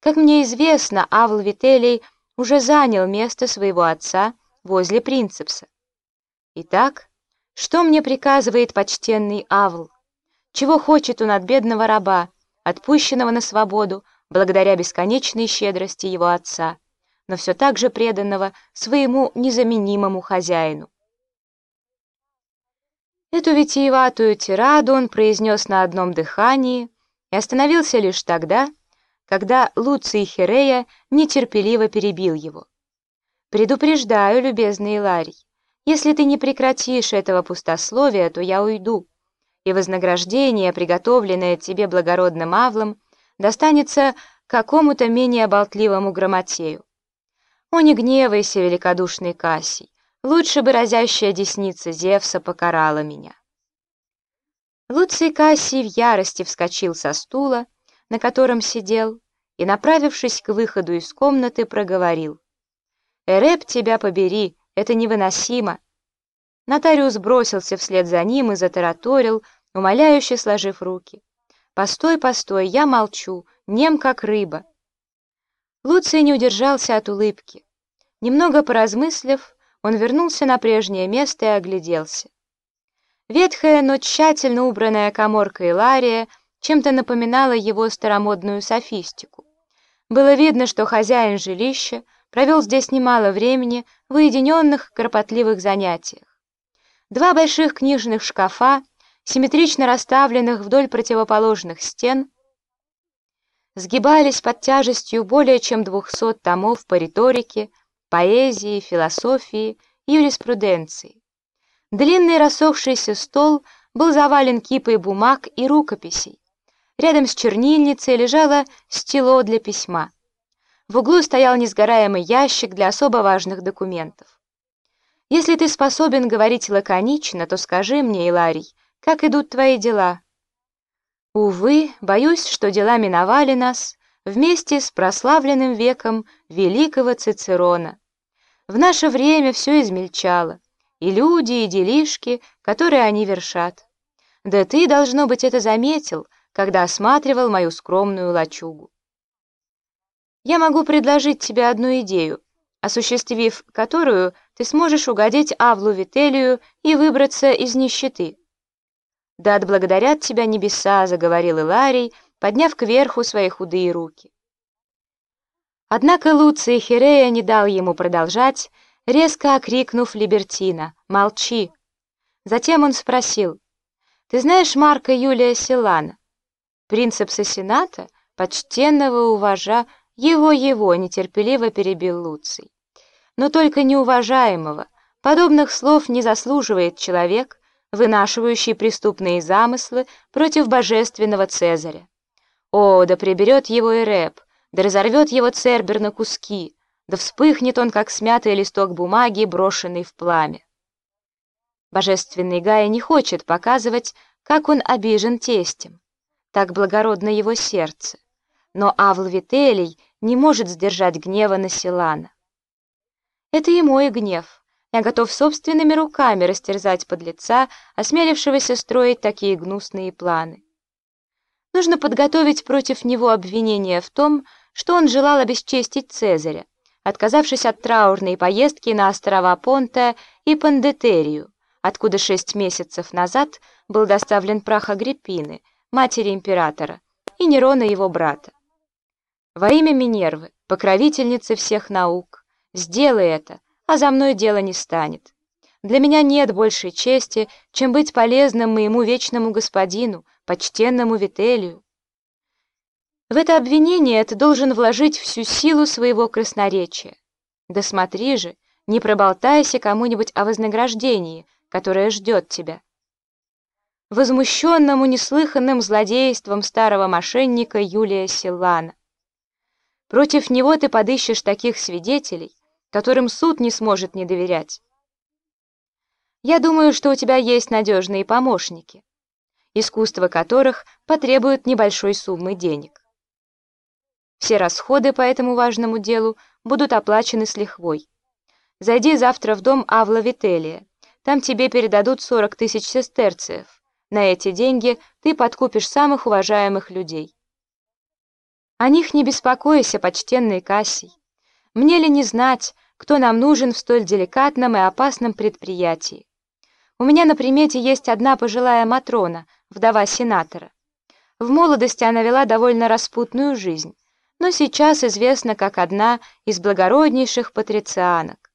Как мне известно, Авл Вителий уже занял место своего отца возле принцепса. Итак, что мне приказывает почтенный Авл? Чего хочет он от бедного раба, отпущенного на свободу благодаря бесконечной щедрости его отца, но все так же преданного своему незаменимому хозяину? Эту витиеватую тираду он произнес на одном дыхании и остановился лишь тогда, когда Луций Херея нетерпеливо перебил его. «Предупреждаю, любезный Иларий, если ты не прекратишь этого пустословия, то я уйду, и вознаграждение, приготовленное тебе благородным Авлом, достанется какому-то менее болтливому грамотею. О, не гневайся, великодушный Кассий, лучше бы разящая десница Зевса покарала меня. Луций Кассий в ярости вскочил со стула, на котором сидел, и, направившись к выходу из комнаты, проговорил. «Эреп, тебя побери, это невыносимо!» Нотариус бросился вслед за ним и затараторил, умоляюще сложив руки. «Постой, постой, я молчу, нем как рыба». Луций не удержался от улыбки. Немного поразмыслив, он вернулся на прежнее место и огляделся. Ветхая, но тщательно убранная коморка Илария чем-то напоминала его старомодную софистику. Было видно, что хозяин жилища провел здесь немало времени в уединенных, кропотливых занятиях. Два больших книжных шкафа, симметрично расставленных вдоль противоположных стен, сгибались под тяжестью более чем двухсот томов по риторике, поэзии, философии, юриспруденции. Длинный рассохшийся стол был завален кипой бумаг и рукописей. Рядом с чернильницей лежало стело для письма. В углу стоял несгораемый ящик для особо важных документов. Если ты способен говорить лаконично, то скажи мне, Иларий, как идут твои дела? Увы, боюсь, что дела миновали нас вместе с прославленным веком великого Цицерона. В наше время все измельчало, и люди, и делишки, которые они вершат. Да ты, должно быть, это заметил, когда осматривал мою скромную лачугу. Я могу предложить тебе одну идею, осуществив которую ты сможешь угодить Авлу Вителию и выбраться из нищеты. «Да отблагодарят тебя небеса», — заговорил Иларий, подняв кверху свои худые руки. Однако Луций Херея не дал ему продолжать, резко окрикнув Либертина «Молчи!». Затем он спросил «Ты знаешь Марка Юлия Силана, принцепса Сената, почтенного уважа, его-его нетерпеливо перебил Луций. Но только неуважаемого, подобных слов не заслуживает человек, вынашивающий преступные замыслы против божественного Цезаря. О, да приберет его Эреб, да разорвет его Цербер на куски, да вспыхнет он, как смятый листок бумаги, брошенный в пламя. Божественный Гая не хочет показывать, как он обижен тестем. Так благородно его сердце. Но Авл Вителий не может сдержать гнева на Силана. Это и мой гнев. Я готов собственными руками растерзать подлеца, осмелившегося строить такие гнусные планы. Нужно подготовить против него обвинение в том, что он желал обесчестить Цезаря, отказавшись от траурной поездки на острова Понта и Пандетерию, откуда шесть месяцев назад был доставлен прах Агриппины, матери императора, и Нерона его брата. Во имя Минервы, покровительницы всех наук, сделай это, а за мной дело не станет. Для меня нет большей чести, чем быть полезным моему вечному господину, почтенному Вителию. В это обвинение ты должен вложить всю силу своего красноречия. Да смотри же, не проболтайся кому-нибудь о вознаграждении, которое ждет тебя. Возмущенному неслыханным злодейством старого мошенника Юлия Силана. Против него ты подыщешь таких свидетелей, которым суд не сможет не доверять. Я думаю, что у тебя есть надежные помощники, искусство которых потребует небольшой суммы денег. Все расходы по этому важному делу будут оплачены с лихвой. Зайди завтра в дом Авла Вителия. Там тебе передадут 40 тысяч сестерциев. На эти деньги ты подкупишь самых уважаемых людей. О них не беспокойся, почтенный Кассий. Мне ли не знать, кто нам нужен в столь деликатном и опасном предприятии? У меня на примете есть одна пожилая Матрона, вдова сенатора. В молодости она вела довольно распутную жизнь, но сейчас известна как одна из благороднейших патрицианок.